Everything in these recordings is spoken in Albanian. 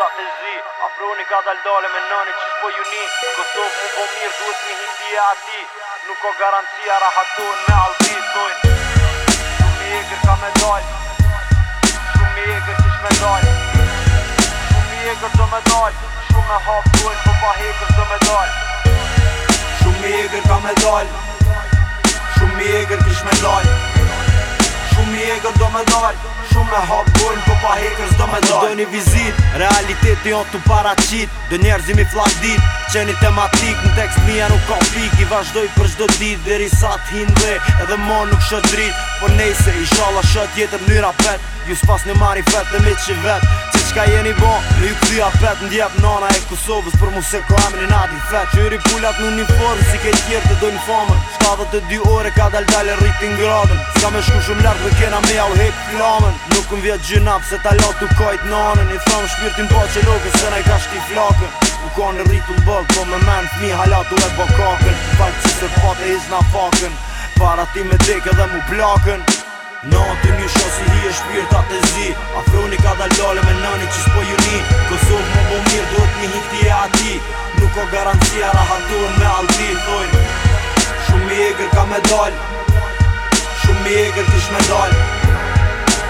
da të zi Afroni ka daldale me nani që s'po ju ni Kosovë mu po mirë duhet mi hindia ati Nuk ko garancia rahatur me aldi Sojnë Shumë i egrë ka me dalë Shumë i egrë që shme dalë Shumë i egrë që me dalë Shumë e hapë duhet po pa hekrë të me dalë Shumë i egrë ka me dalë Shumë i egrë që shme dalë Shumë i egrë do me dalë Shumë e hapë duhet po pa hekër zdo me ndoj Do një vizit, realiteti on të paracit Do njerëzimi mi Qeni tematik Në tekst mija nuk ka fik, i vazhdoj për shdo dit Dheri sa t'hindre, edhe më nuk shët drit Por nejse, i shala shët jetër njëra pet Ju s'pas një marifet dhe me që vet qka jeni bon Në ju këtia pet në djep nana e Kosovës Për mu se klamin i nati fet Qëri pullat në uniform si ke tjerë të dojnë famër 72 ore ka dal dal e rritin gradën Ska me shku shumë lartë dhe kena me au hek flamen Nuk më vjet gjinap se ta lot u kajt nanën I thamë shpirtin pa që loke se na i ka shti flakën U ka në rritu bëllë po me men të mi halat u e bakakën Falë që se fat e izna fakën Para ti me dek edhe mu plakën Në atë një shosi hi e shpirtat e zi A garancia ra hatuën me alti Thoj, shumë i egrë ka me dal Shumë i egrë tish me dal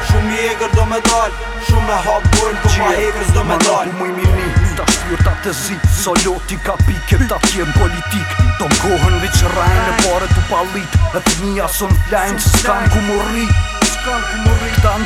Shumë i egrë do me dal Shumë me hapë burën po ma egrës do me dal Ma nëpë mujmi mi Ta shpjur ta të zi So loti ka pike ta tjenë politik Do në kohën veç rajnë E pare të palit E të një asën të lajnë s'kam ku më rri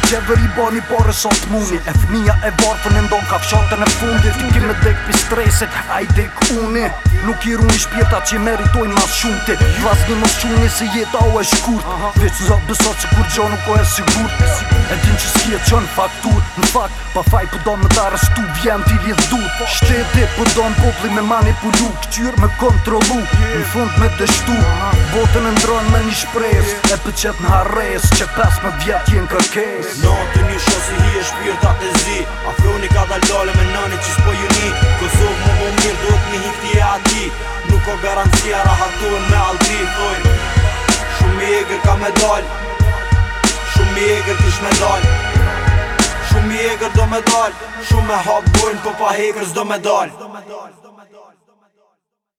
qeveri bani pare sa të E fëmija e varfën e ndon ka fshatën e fundit Ti me dek për stresit, a i dek uni Nuk i runi shpjeta që i meritojnë mas shumë ti Vlas një mas shumë një si jeta o e shkurt Vec në zabë besa që kur gjo nuk o e sigurt E din që si e qën faktur Në fakt, pa faj pëdon me ta rëstu Vjen t'i lidh du Shtete pëdon popli me manipulu Këtyr me kontrolu Në fund me dështu Votën e ndron me një shpres E pëqet në hares Që pas me vjet jen kërkes Në të një shosi hi e shpirë ta të zi Afroni froni ka dalgale me nani që s'po ju ni Kosovë më bom po mirë do këmi hi këti e ati Nuk ka garancija rahatuën me alti Shumë i e ka me Shumë i egr t'ish me dal Shumë i do me dal Shumë me hap bojnë po pa hekër do me dal